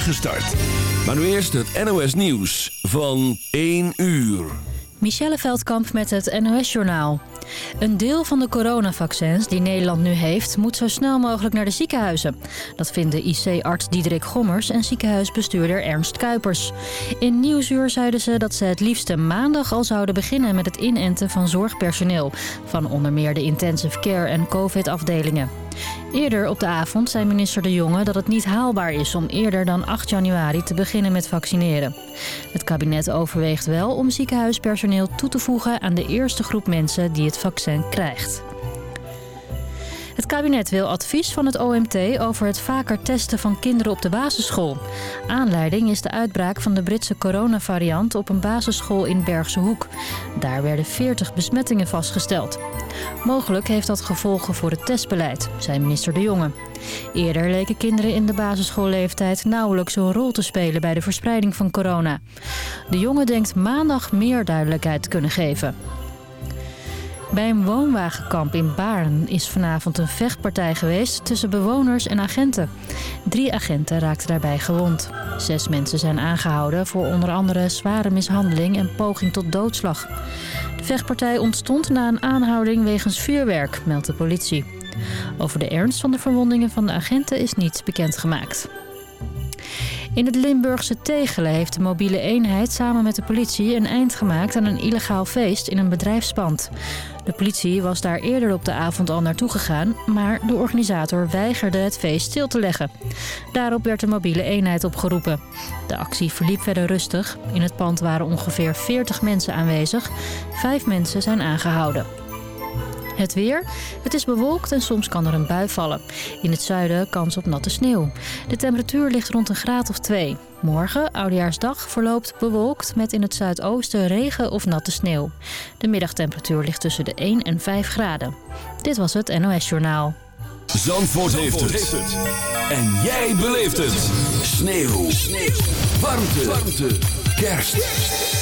start. Maar nu eerst het NOS Nieuws van 1 uur. Michelle Veldkamp met het NOS-journaal. Een deel van de coronavaccins die Nederland nu heeft... moet zo snel mogelijk naar de ziekenhuizen. Dat vinden IC-arts Diederik Gommers en ziekenhuisbestuurder Ernst Kuipers. In Nieuwsuur zeiden ze dat ze het liefste maandag al zouden beginnen... met het inenten van zorgpersoneel... van onder meer de intensive care en covid-afdelingen. Eerder op de avond zei minister De Jonge dat het niet haalbaar is om eerder dan 8 januari te beginnen met vaccineren. Het kabinet overweegt wel om ziekenhuispersoneel toe te voegen aan de eerste groep mensen die het vaccin krijgt. Het kabinet wil advies van het OMT over het vaker testen van kinderen op de basisschool. Aanleiding is de uitbraak van de Britse coronavariant op een basisschool in Bergse Hoek. Daar werden 40 besmettingen vastgesteld. Mogelijk heeft dat gevolgen voor het testbeleid, zei minister De Jonge. Eerder leken kinderen in de basisschoolleeftijd nauwelijks een rol te spelen bij de verspreiding van corona. De Jonge denkt maandag meer duidelijkheid kunnen geven. Bij een woonwagenkamp in Baarn is vanavond een vechtpartij geweest tussen bewoners en agenten. Drie agenten raakten daarbij gewond. Zes mensen zijn aangehouden voor onder andere zware mishandeling en poging tot doodslag. De vechtpartij ontstond na een aanhouding wegens vuurwerk, meldt de politie. Over de ernst van de verwondingen van de agenten is niets bekendgemaakt. In het Limburgse Tegelen heeft de mobiele eenheid samen met de politie een eind gemaakt aan een illegaal feest in een bedrijfspand. De politie was daar eerder op de avond al naartoe gegaan, maar de organisator weigerde het feest stil te leggen. Daarop werd de mobiele eenheid opgeroepen. De actie verliep verder rustig. In het pand waren ongeveer 40 mensen aanwezig. Vijf mensen zijn aangehouden. Het weer. Het is bewolkt en soms kan er een bui vallen. In het zuiden kans op natte sneeuw. De temperatuur ligt rond een graad of 2. Morgen, Oudejaarsdag, verloopt bewolkt met in het zuidoosten regen of natte sneeuw. De middagtemperatuur ligt tussen de 1 en 5 graden. Dit was het NOS Journaal. Zandvoort, heeft, het. En jij beleeft het. Sneeuw. Sneeuw. Warmte. Warmte. Kerst.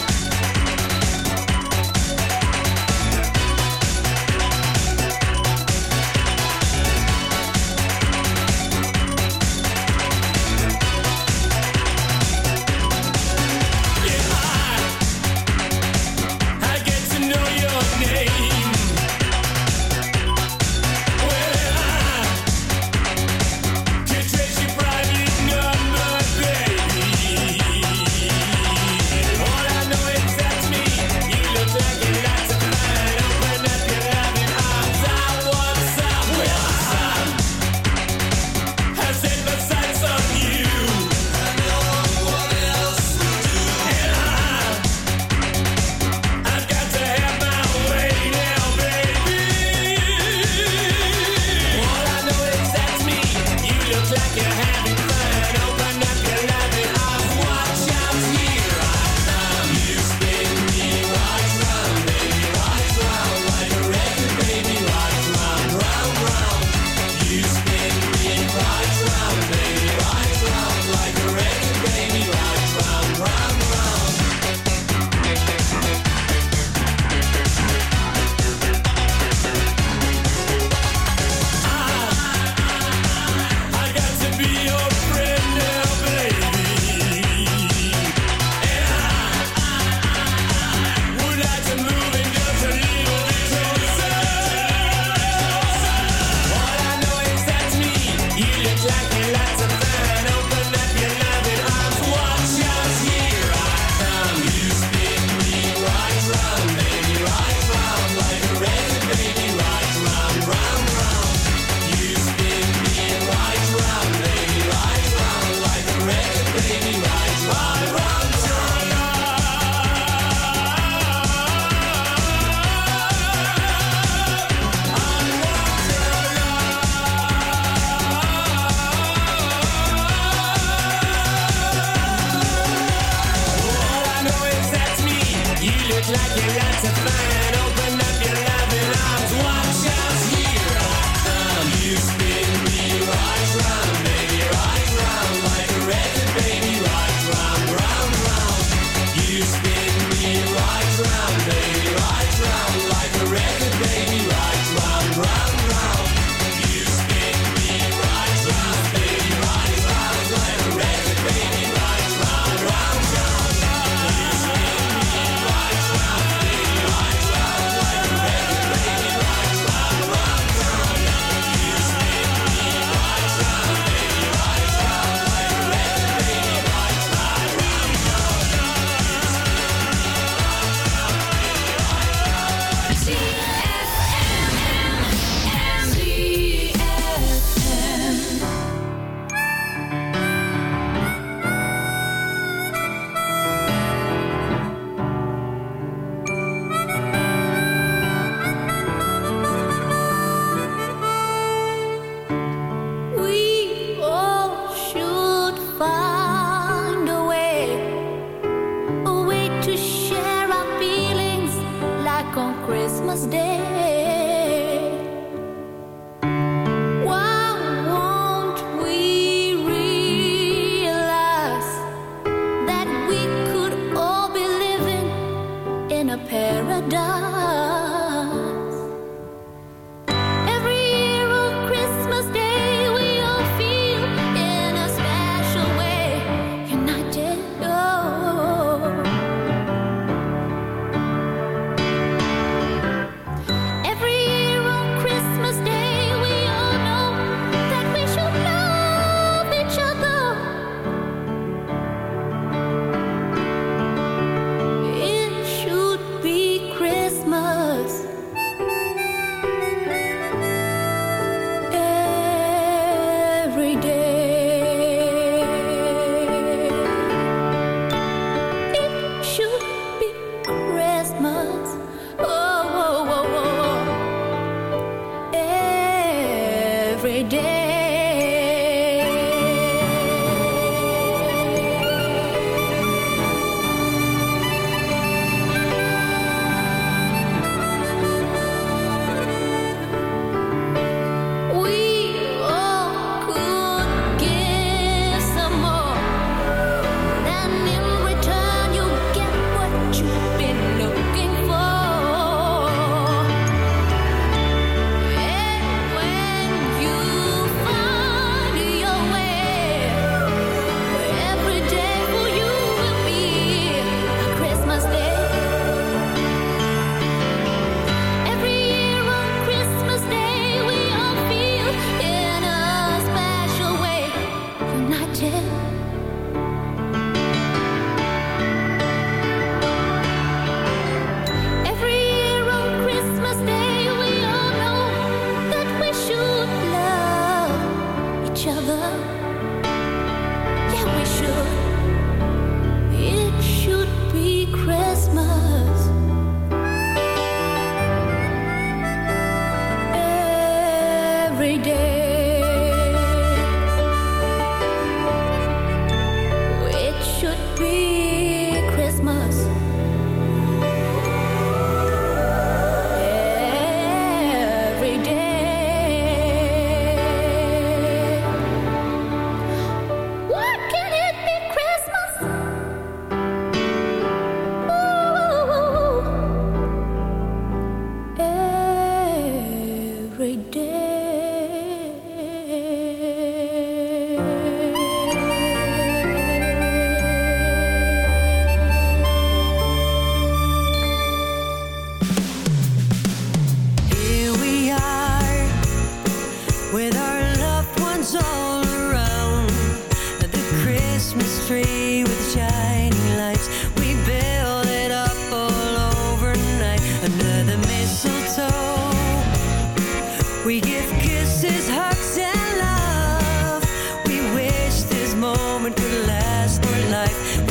Songs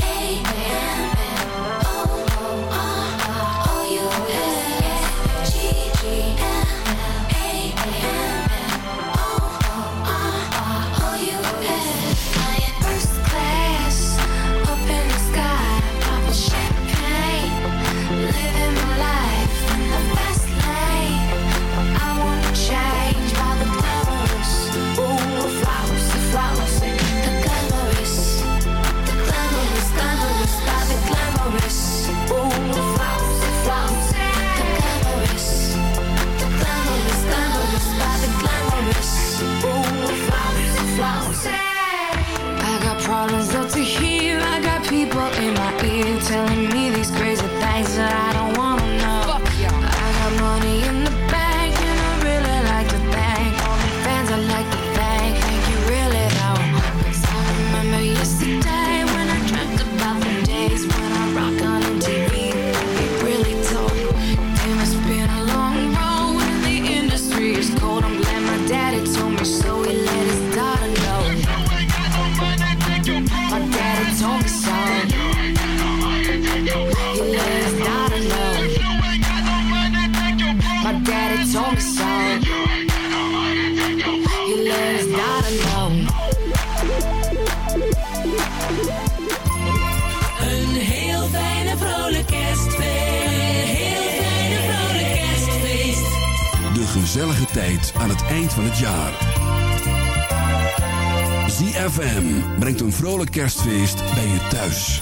daddy told me so. You learn is not alone. Een heel fijne vrolijk kerstfeest. Heel fijne vrolijk kerstfeest. De gezellige tijd aan het eind van het jaar. ZFM brengt een vrolijk kerstfeest bij je thuis.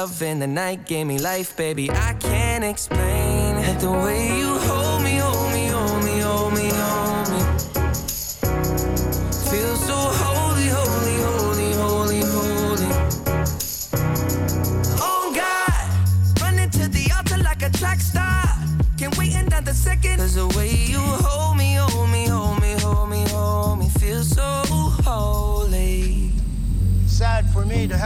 love in the night gave me life, baby. I can't explain. The way you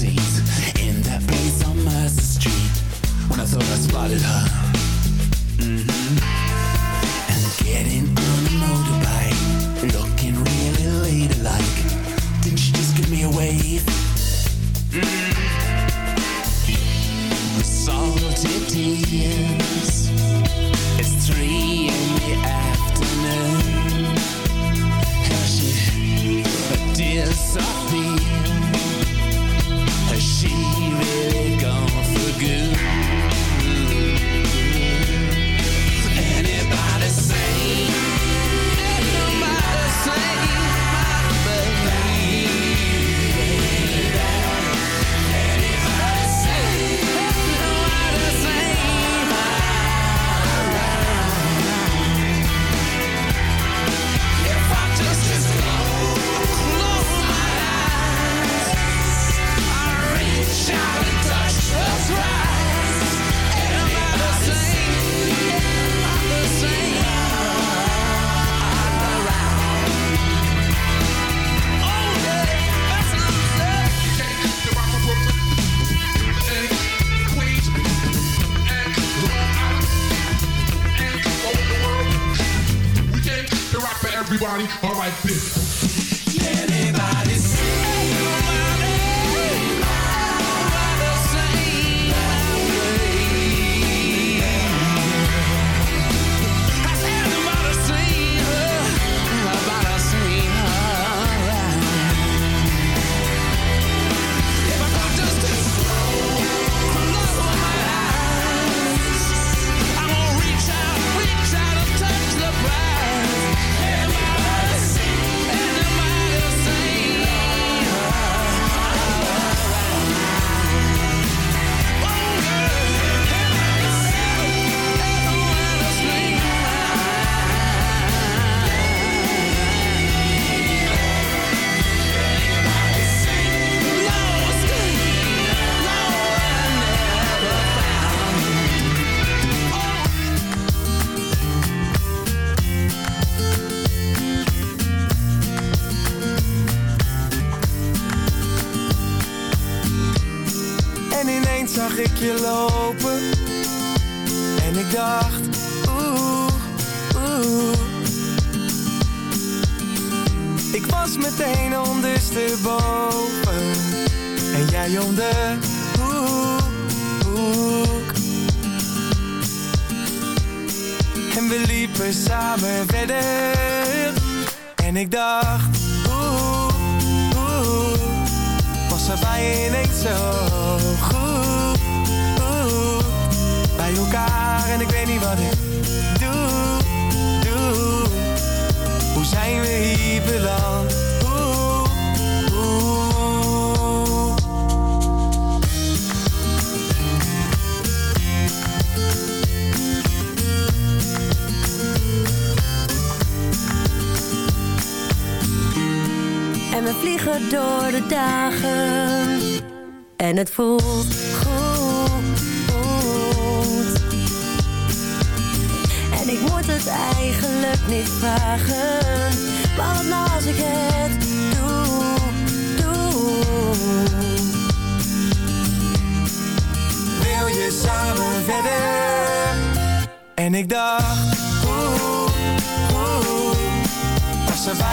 seat in that face on Mercer Street when I thought I spotted her.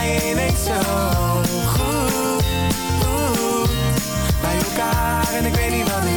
alleen ik zo goed. Bij elkaar en ik weet niet wat ik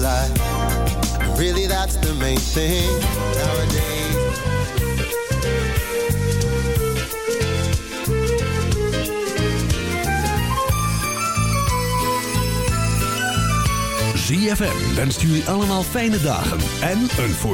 alive. Really, that's the main thing nowadays. ZFM wenst jullie allemaal fijne dagen en een voorzitter.